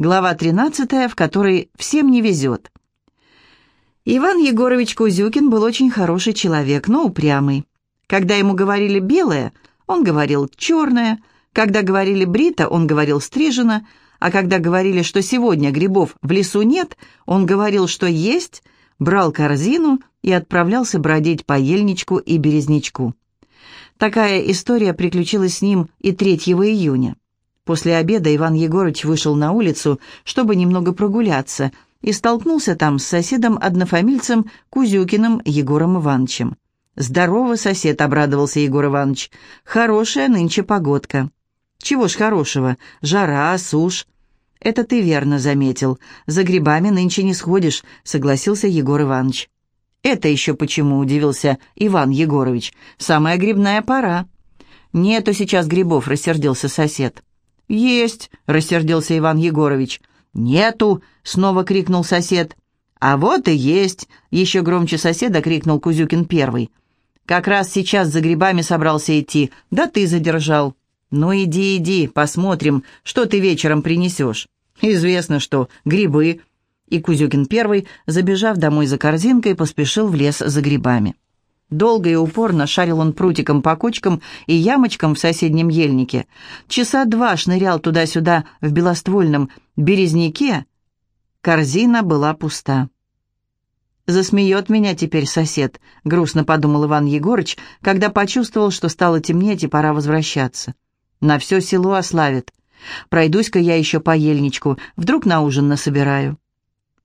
Глава 13, в которой всем не везет. Иван Егорович Кузюкин был очень хороший человек, но упрямый. Когда ему говорили «белое», он говорил «черное», когда говорили «брито», он говорил «стрижено», а когда говорили, что сегодня грибов в лесу нет, он говорил, что есть, брал корзину и отправлялся бродить по ельничку и березничку. Такая история приключилась с ним и 3 июня. После обеда Иван Егорович вышел на улицу, чтобы немного прогуляться, и столкнулся там с соседом-однофамильцем Кузюкиным Егором Ивановичем. «Здорово, сосед», — обрадовался Егор Иванович. «Хорошая нынче погодка». «Чего ж хорошего? Жара, сушь». «Это ты верно заметил. За грибами нынче не сходишь», — согласился Егор Иванович. «Это еще почему?» — удивился Иван Егорович. «Самая грибная пора». «Нету сейчас грибов», — рассердился сосед. «Есть», — рассердился Иван Егорович. «Нету!» — снова крикнул сосед. «А вот и есть!» — еще громче соседа крикнул Кузюкин первый. «Как раз сейчас за грибами собрался идти, да ты задержал». «Ну иди, иди, посмотрим, что ты вечером принесешь». «Известно что, грибы». И Кузюкин первый, забежав домой за корзинкой, поспешил в лес за грибами. Долго и упорно шарил он прутиком по кочкам и ямочкам в соседнем ельнике. Часа два шнырял туда-сюда в белоствольном березняке. Корзина была пуста. «Засмеет меня теперь сосед», — грустно подумал Иван Егорыч, когда почувствовал, что стало темнеть и пора возвращаться. «На все село ославит. Пройдусь-ка я еще по ельничку, вдруг на ужин насобираю».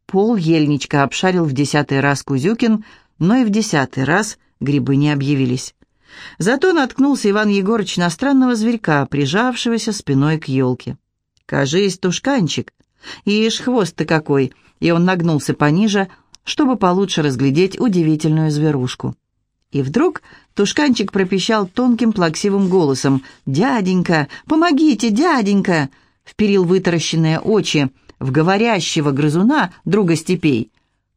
Пол ельничка обшарил в десятый раз Кузюкин, но и в десятый раз грибы не объявились. Зато наткнулся Иван Егорыч на странного зверька, прижавшегося спиной к елке. «Кажись, тушканчик. Ишь, хвост-то какой!» И он нагнулся пониже, чтобы получше разглядеть удивительную зверушку. И вдруг тушканчик пропищал тонким плаксивым голосом. «Дяденька! Помогите, дяденька!» Вперил вытаращенные очи в говорящего грызуна друга степей.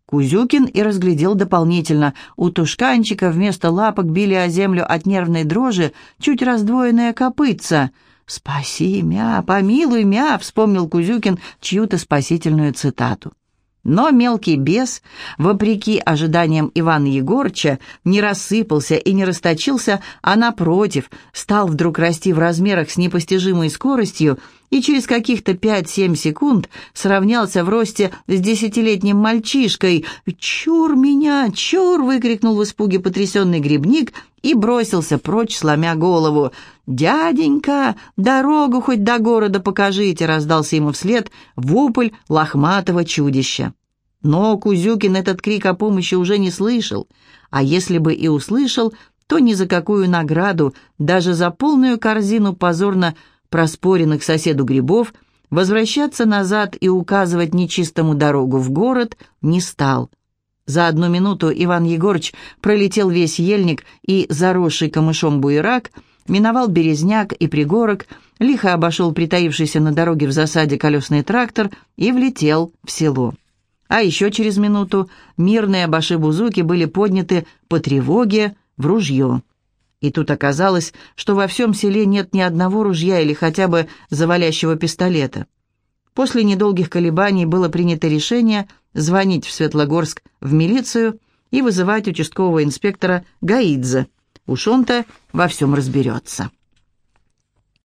Кузюкин и разглядел дополнительно. У тушканчика вместо лапок били о землю от нервной дрожи чуть раздвоенная копытца. «Спаси, мя, помилуй, мя», — вспомнил Кузюкин чью-то спасительную цитату. Но мелкий бес, вопреки ожиданиям Ивана Егорча, не рассыпался и не расточился, а, напротив, стал вдруг расти в размерах с непостижимой скоростью и через каких-то пять-семь секунд сравнялся в росте с десятилетним мальчишкой. «Чур меня! Чур!» — выкрикнул в испуге потрясенный грибник и бросился прочь, сломя голову. «Дяденька, дорогу хоть до города покажите!» — раздался ему вслед вопль лохматого чудища. Но Кузюкин этот крик о помощи уже не слышал, а если бы и услышал, то ни за какую награду, даже за полную корзину позорно проспоренных соседу грибов, возвращаться назад и указывать нечистому дорогу в город не стал. За одну минуту Иван Егорыч пролетел весь ельник и заросший камышом буерак, миновал березняк и пригорок, лихо обошел притаившийся на дороге в засаде колесный трактор и влетел в село. А еще через минуту мирные баши-бузуки были подняты по тревоге в ружье. И тут оказалось, что во всем селе нет ни одного ружья или хотя бы завалящего пистолета. После недолгих колебаний было принято решение звонить в Светлогорск в милицию и вызывать участкового инспектора Гаидзе. Уж он-то во всем разберется.